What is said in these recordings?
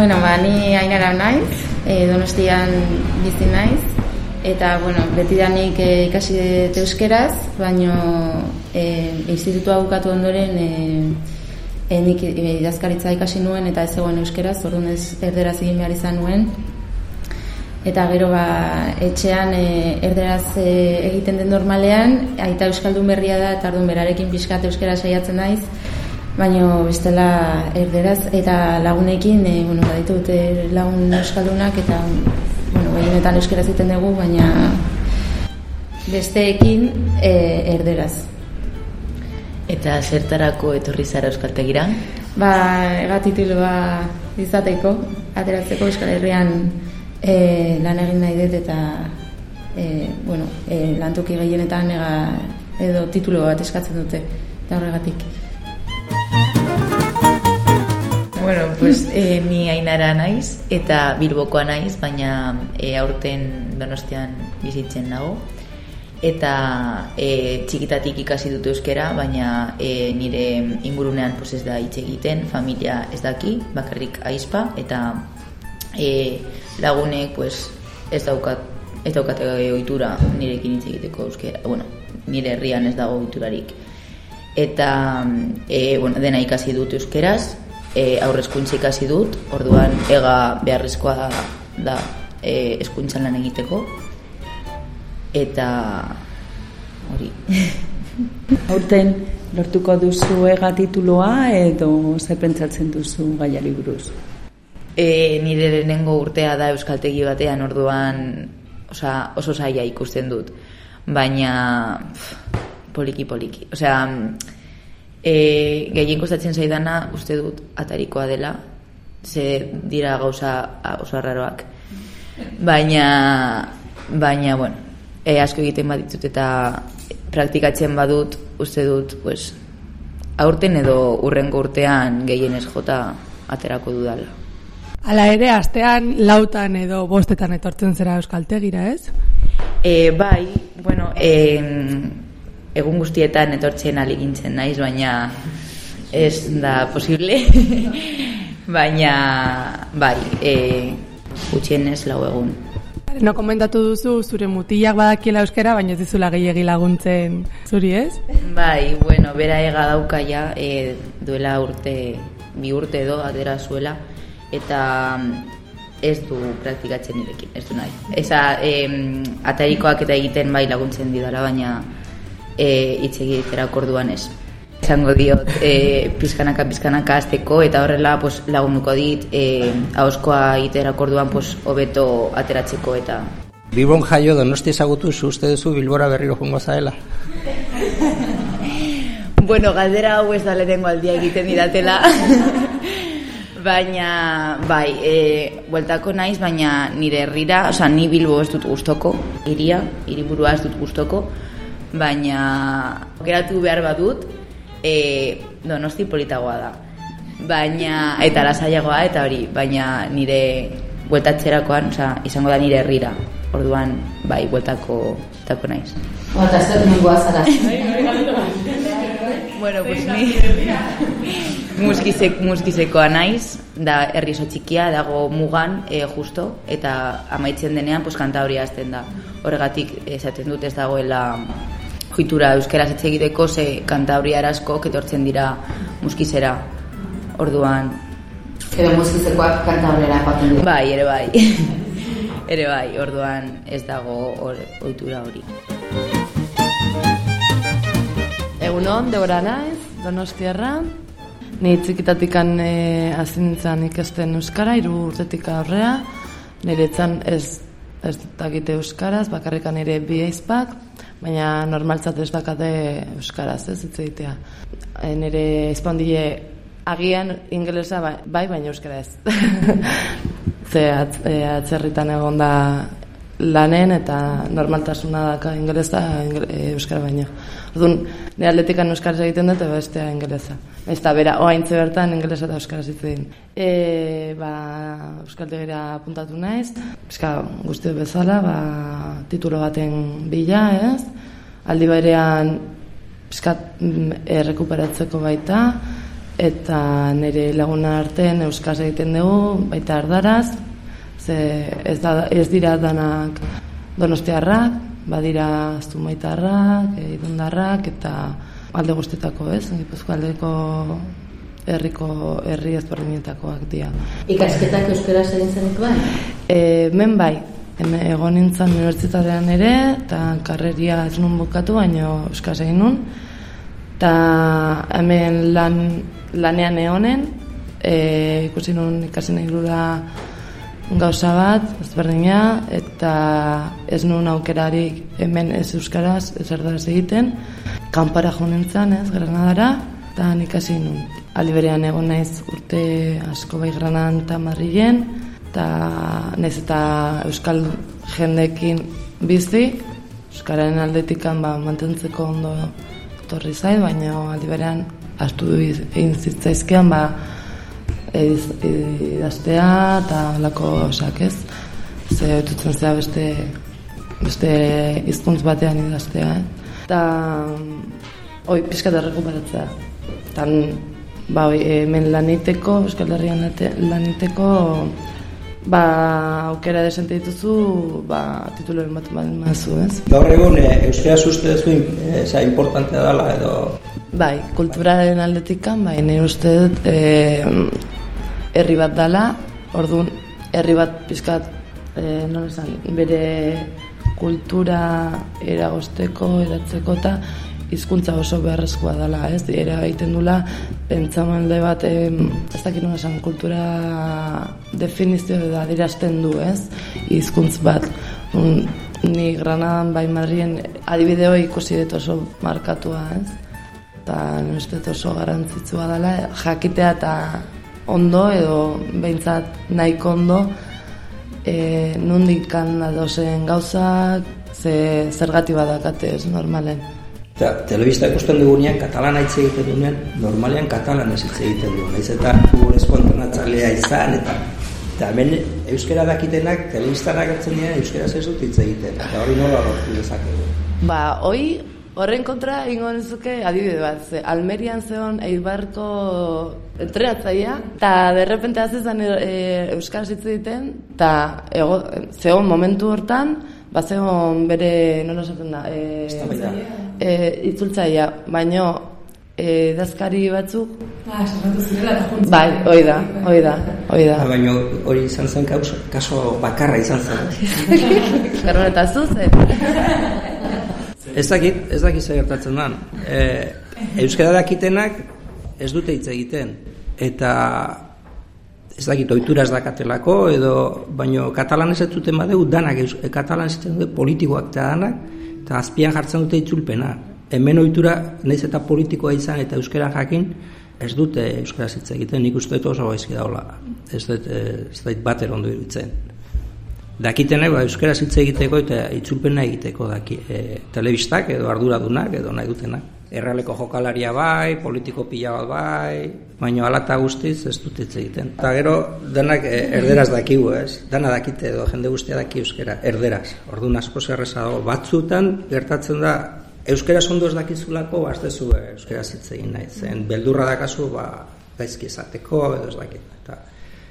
Bueno, ba, ni ainara naiz, e, donostian bizi naiz, eta, bueno, beti danik e, ikasi euskeraz, baino e, institutua bukatu ondoren e, e, nik idazkaritza ikasi nuen eta ez zegoen euskeraz, orduan ez erderaz egin behar izan nuen, eta gero ba, etxean e, erderaz e, egiten den normalean, aita euskaldun berria da, eta orduan berarekin pixkat euskera saiatzen naiz, baino bestela erderaz eta lagunekin e, bueno, baditut e, lagun euskaldunak eta bueno, gehienetan euskaraz egiten dugu, baina besteekin e, erderaz. Eta zertarako etorri zara euskaltegira? Ba, ega titulua izateko, ateratzeko Euskal Herrian e, lan egin nahi dut eta e, bueno, e, lantuki gehienetan ega, edo titulu bat eskatzen dute, eta horregatik. Bueno, pues eh, ni ainara naiz eta bilbokoa naiz, baina eh, aurten donostian bizitzen nago. Eta eh, txikitatik ikasi dut euskera, baina eh, nire ingurunean pues, ez da hitz egiten, familia ez daki, bakarrik aizpa, eta eh, lagunek pues, ez daukat ez daukate ohitura nirekin hitz egiteko euskera, bueno, nire herrian ez dago ohiturarik. Eta e, bueno, dena ikasi dut euskeraz, e, aurrezkuntza ikasi dut, orduan ega beharrezkoa da e, eskuntzan lan egiteko, eta hori. Aurten lortuko duzu ega tituloa edo zer pentsatzen duzu gaiari buruz? E, nire lehenengo urtea da euskaltegi batean orduan osa, oso zaila ikusten dut. Baina poliki poliki. Osea, E, gehien kostatzen zaidana uste dut atarikoa dela. Ze dira gauza oso arraroak baina baina bueno e, asko egiten baditut eta praktikatzen badut uste dut pues, aurten edo urrengo urtean gehien ez jota aterako dudala. Hala ere, astean lautan edo bostetan etortzen zera euskaltegira, ez? E, bai, bueno, e, egun guztietan etortzen aligintzen naiz, baina ez da posible. baina, bai, e, ez lau egun. No komentatu duzu zure mutilak badakiela euskera, baina ez dizula gehiagi laguntzen zuri ez? Bai, bueno, bera ega dauka ja, e, duela urte, bi urte edo atera zuela, eta ez du praktikatzen nirekin, ez du nahi. Eza, e, atarikoak eta egiten bai laguntzen didala, baina e, hitz egitera orduan ez. Esango diot, e, pizkanaka, pizkanaka azteko, eta horrela pues, lagunduko dit, e, hauskoa egitera orduan pues, hobeto ateratzeko eta... Bilbon jaio donosti ezagutu zu uste duzu Bilbora berriro jongo zaela? bueno, galdera hau ez da lehenengo aldia egiten didatela. baina, bai, e, bueltako naiz, baina nire herrira, oza, ni Bilbo ez dut gustoko, iria, iriburua ez dut gustoko, baina geratu behar badut e, donosti politagoa da. Baina eta lasaiagoa eta hori baina nire bueltatzerakoan oza, izango da nire herrira. Orduan bai bueltako tako naiz. Eta zer nengoa zara. Bueno pues ni muskizek, muskizekoa naiz da herri txikia dago mugan e, justo eta amaitzen denean pues kanta hori hasten da. Horregatik esaten dut ez dagoela ohitura euskaraz hitz egiteko ze kantabria asko etortzen dira muskizera. Orduan edo muskizekoak kantabriara joaten dira. Bai, ere bai. ere bai, orduan ez dago ohitura hori. Egunon, Debora naiz, Donostiarra. Ni txikitatikan e, azintzan ikasten euskara, hiru urtetik aurrea. Niretzan ez ez dakite euskaraz, bakarrikan ere bi aizpak, baina normaltzat ez dakate euskaraz, ez hitz egitea. E, nire espondile agian ingelesa bai, bai baina euskara ez. Ze atz, e, atzerritan egon da lanen eta normaltasuna daka ingelesa e, euskara baino. Orduan, nire atletikan euskaraz egiten dut, eta bestea ingelesa. Ez da, bera, oaintze bertan ingelesa eta euskaraz egiten. E, ba, euskaltegira apuntatu naiz, eska guzti bezala, ba, titulo baten bila, ez? Aldi berean, eskat mm, errekuperatzeko baita, eta nire laguna artean euskaz egiten dugu, baita ardaraz, ze ez, da, ez dira danak donostiarrak, badira zumaitarrak, idundarrak, eta alde guztetako ez, gipuzko aldeko herriko herri ezberdinetakoak dira. Ikasketak euskara egin zenik bai? E, men bai, egon nintzen unibertsitatean ere, eta karreria ez nun bukatu, baino euskaz egin nun. Eta hemen lan, lanean egonen, e, ikusi nun ikasi nahi gauza bat, ezberdina, eta ez nun aukerarik hemen ez euskaraz, ez erdaraz egiten. Kanpara jo nintzen, ez, Granadara, eta nik hasi nun. Aliberean egon naiz urte asko bai Granadan eta Madrilen, eta naiz eta euskal jendekin bizi, euskararen aldetikan ba, mantentzeko ondo torri zait, baina aliberean astu egin zitzaizkean ba, idaztea eta lako osak ez. Ze dutzen zea beste, beste hizkuntz batean idaztea. Eh? Eta hoi pixka da rekuperatzea. Tan, ba, oi, hemen laniteko, Euskal Herrian laniteko, ba, aukera desente dituzu, ba, tituloren bat mazu, ez? Gaur egun, e, euskaraz uste duzu, e, za, importantea dela, edo... Bai, kulturaren aldetikan, bai, nire uste dut, e, herri bat dala, orduan, herri bat pizkat, e, non esan, bere kultura eragosteko, edatzeko eta hizkuntza oso beharrezkoa dela, ez? Era egiten dula pentsamende bat, em, ez dakit esan, kultura definizio edo adierazten du, ez? Hizkuntz bat. Un, ni Granadan bai Madrien adibideo ikusi dut oso markatua, ez? Uste dut oso garrantzitsua dela, jakitea eta ondo edo behintzat nahiko ondo e, nundik kan dozen gauzak, ze zergati badakate ez normalen. Eta, telebista ikusten dugunean, katalana hitz egiten dugunean, normalean katalan ez hitz egiten du. Naiz eta futbolezko entrenatzailea izan, eta eta hemen euskara dakitenak, telebistan agertzen dira, euskaraz ez dut hitz egiten. Eta hori nola lortu dezakegu. Ba, hoi horren kontra ingo nizuke adibide bat, ze Almerian zeon Eibarko entrenatzaia, eta derrepente azizan e, euskaraz hitz egiten, eta ego, zeon momentu hortan, ba zeon bere, nola esaten da, e, e, itzultzaia, baino e, dazkari batzuk, Ah, zirela juntzen. bai, hoi da, hoi da, hoi da. Baina hori izan zen kaso, kaso bakarra izan zen. Eta zuzen. Ez dakit, ez dakit zer gertatzen dan. E, euskara dakitenak ez dute hitz egiten. Eta ez dakit, ohitura dakatelako, edo, baino katalanez ez duten badeu, danak, e, katalanez ez dute politikoak eta danak, eta azpian jartzen dute itzulpena. Hemen ohitura naiz eta politikoa izan eta euskara jakin, ez dute euskaraz hitz egiten, nik uste dut oso gaizki daula. Ez dut, eh, ez dut bater ondo iruditzen. Dakitenek ba, euskaraz hitz egiteko eta itzulpena egiteko daki, e, telebistak edo arduradunak edo nahi dutenak. Errealeko jokalaria bai, politiko pila bat bai, baina alata guztiz ez dut hitz egiten. Eta gero denak e, erderaz dakigu, ez? Dana dakite edo jende guztia daki euskera, erderaz. Orduan asko zerreza dago. Batzutan gertatzen da euskaraz ondo ez dakizulako, ba, ez dezu e, euskaraz hitz egin nahi zen. Beldurra dakazu, ba, gaizki esateko edo ez dakit. Eta,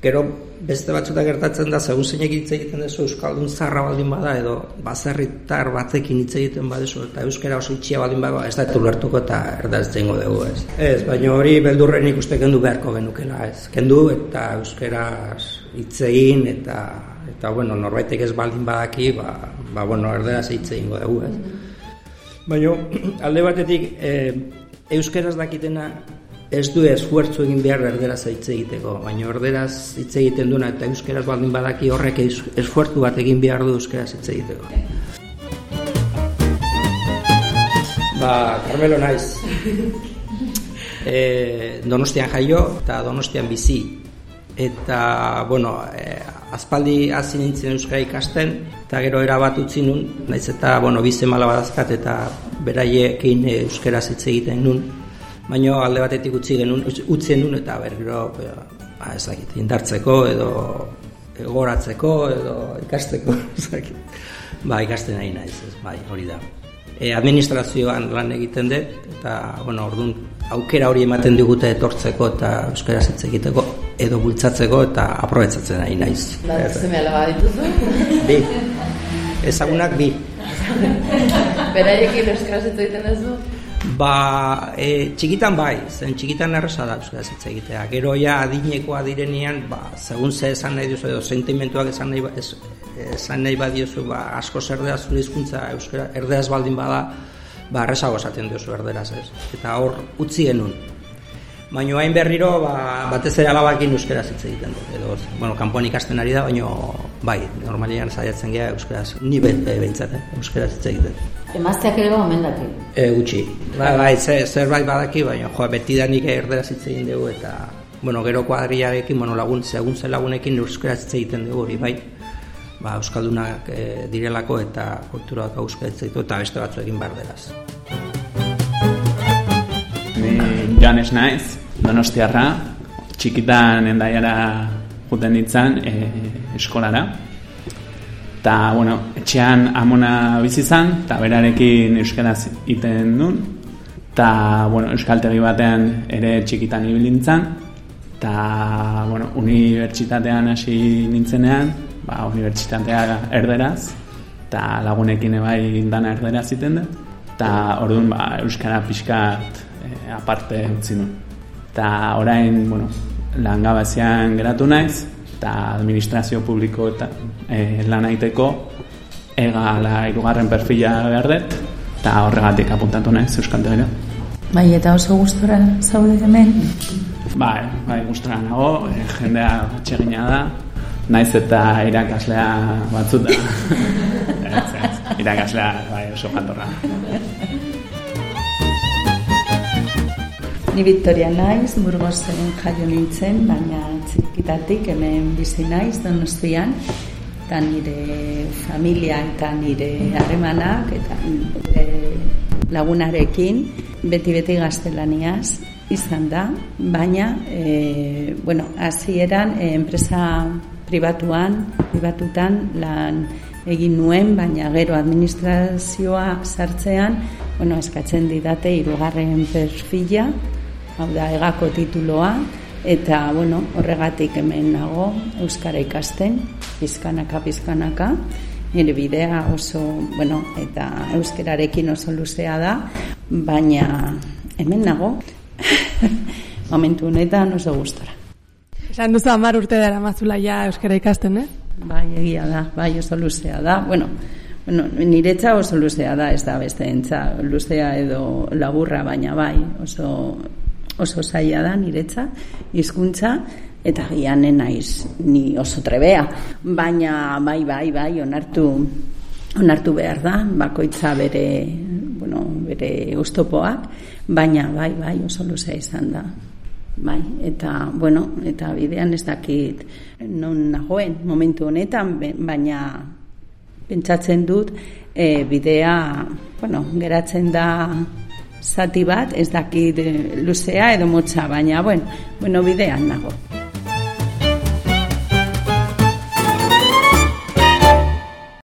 Gero beste batzuta gertatzen da, segun zeinek hitz egiten duzu Euskaldun zarra baldin bada, edo baserritar batekin hitz egiten badezu, eta euskara oso itxia baldin bada, ez da ulertuko eta erdaz zengo dugu, ez. Ez, baina hori beldurren ikuste kendu beharko genukela, ez. Kendu eta euskaraz hitz egin, eta, eta bueno, norbaitek ez baldin badaki, ba, ba bueno, erderaz hitz egingo dugu, ez. Baina, alde batetik, e, euskaraz dakitena ez du esfuertzu egin behar erderaz hitz egiteko, baina erderaz hitz egiten duena eta euskeraz baldin badaki horrek es- esfuertu bat egin behar du euskeraz hitz egiteko. Ba, Carmelo naiz. E, donostian jaio eta donostian bizi. Eta, bueno, e, azpaldi hasi nintzen euskara ikasten, eta gero erabat utzi nun, naiz eta, bueno, bize mala badazkat eta beraiekin e, euskaraz hitz egiten nun, baina alde batetik utzi genuen, utzi nun eta ber, gero, ba, ez dakit, indartzeko edo goratzeko edo ikasteko, ez dakit. Ba, ikasten nahi naiz, ez, bai, hori da. e, administrazioan lan egiten dut, eta, bueno, orduan, aukera hori ematen digute etortzeko eta euskaraz hitz egiteko, edo bultzatzeko eta aprobetzatzen nahi naiz. Ba, zeme alaba dituzu? Bi. Ezagunak bi. Beraiekin euskaraz hitz egiten ez du? Ba, e, txikitan bai, zen txikitan erresa da euskaraz hitz egitea. Gero ja adinekoa direnean, ba, segun ze esan nahi duzu edo sentimentuak esan nahi, ba- esan nahi badiozu, ba, asko zerdea zure hizkuntza euskara erdeaz baldin bada, ba, errezago esaten duzu erderaz, ez? Eta hor utzi genuen. Baina hain berriro, ba, batez ere alabakin euskaraz hitz egiten dut. Edo, bueno, kanpoan ikasten ari da, baina bai, normalian saiatzen gea euskaraz, ni be, e, behintzat, eh, euskaraz hitz egiten. Emazteak ere gomendatu. E, gutxi. Ba, bai, zer, zerbait badaki, baina jo, betidanik erderaz hitz egin dugu eta bueno, gero kuadriarekin, bueno, lagun, segun zen lagunekin euskaraz hitz egiten dugu hori, bai. Ba, euskaldunak e, direlako eta kulturak euskaraz hitz eta beste batzuekin barderaz. Ni Joanes naiz, donostiarra, txikitan endaiara juten ditzan e, eskolara. Ta, bueno, etxean amona bizi izan, eta berarekin euskaraz iten duen. Ta, bueno, euskaltegi batean ere txikitan ibilintzan. Ta, bueno, unibertsitatean hasi nintzenean, ba, unibertsitatea erderaz, eta lagunekin ebai dana erderaz iten dut. Ta, orduan, ba, euskara pixkat e, aparte utzi nuen. Ta orain, bueno, langabezian geratu naiz, eta administrazio publiko eta e, lan aiteko egala irugarren perfila behar dut, eta horregatik apuntatu naiz Euskaltegira. Bai, eta oso gustora zaude hemen. Bai, bai, gustora nago, e, jendea atsegina da, naiz eta irakaslea batzuta. irakaslea bai, oso jantorra. Ni Victoria naiz, Burgosen jaio nintzen, baina txikitatik hemen bizi naiz Donostian, eta nire familia eta nire harremanak eta nire lagunarekin beti-beti gaztelaniaz izan da, baina e, bueno, hasieran e, enpresa pribatuan, pribatutan lan egin nuen, baina gero administrazioa sartzean, bueno, eskatzen didate hirugarren perfila, hau da egako tituloa, eta bueno, horregatik hemen nago euskara ikasten, pizkanaka pizkanaka. Nire bidea oso, bueno, eta euskararekin oso luzea da, baina hemen nago. Momentu honetan oso gustora. Esan duzu amar urte dara mazula ja euskara ikasten, eh? Bai, egia da, bai oso luzea da. Bueno, bueno, niretza oso luzea da, ez da beste entza, luzea edo laburra, baina bai, oso, oso zaila da niretza, hizkuntza eta gian naiz ni oso trebea, baina bai, bai, bai, onartu, onartu behar da, bakoitza bere, bueno, bere ustopoak, baina bai, bai, oso luzea izan da. Bai, eta, bueno, eta bidean ez dakit non nagoen momentu honetan, baina pentsatzen dut e, bidea, bueno, geratzen da zati bat, ez dakit e, luzea edo motza, baina, bueno, bueno bidean nago.